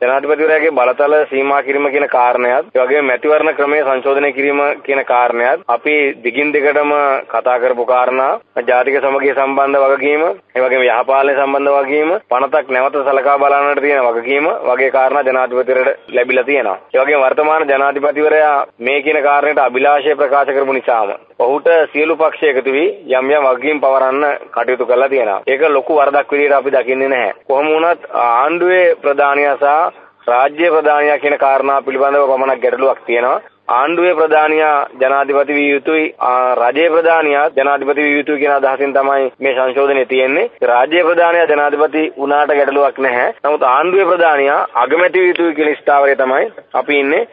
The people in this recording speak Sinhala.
ජනාධිපතිවරයාගේ බලතල සීමා කිරීම කියන කාරණයත් ඒ වගේම මැතිවරණ ක්‍රමය සංශෝධනය කිරීම කියන කාරණයත් අපි දිගින් දිගටම කතා කරපු කාරණා ජාතික සමගිය සම්බන්ධ වගකීම ඒ වගේම යහපාලනය සම්බන්ධ වගකීම පනතක් නැවත සලකා බලන්නට තියෙන වගකීම වගේ කාරණා ජනාධිපතිවරයාට ලැබිලා තියෙනවා. ඒ වගේම වර්තමාන ජනාධිපතිවරයා මේ කියන කාරණයට අභිලාෂය ප්‍රකාශ කරපු නිසාම ඔහුට සියලු පක්ෂ එකතු වී යම් යම් වගකීම් පවරන්න කටයුතු කරලා තියෙනවා. ඒක ලොකු වරදක් විදිහට අපි දකින්නේ නැහැ. කොහොම වුණත් ආණ්ඩුවේ ප්‍රධානියා සහ රාජ්‍ය ප්‍රධානියා කියන කාරණා පිළිබඳව පමණක් ගැටලුවක් තියෙනවා. ආණ්ඩුවේ ප්‍රධානියා ජනාධිපති විය යුතුයි. රජයේ ප්‍රධානියා ජනාධිපති විය යුතුයි කියන අදහසින් තමයි මේ සංශෝධනය තියෙන්නේ. රාජ්‍ය ප්‍රධානියා ජනාධිපති වුණාට ගැටලුවක් නැහැ. නමුත් ආණ්ඩුවේ ප්‍රධානියා අගමැති විය යුතුයි කියන ස්ථාවරය තමයි අපි ඉන්නේ.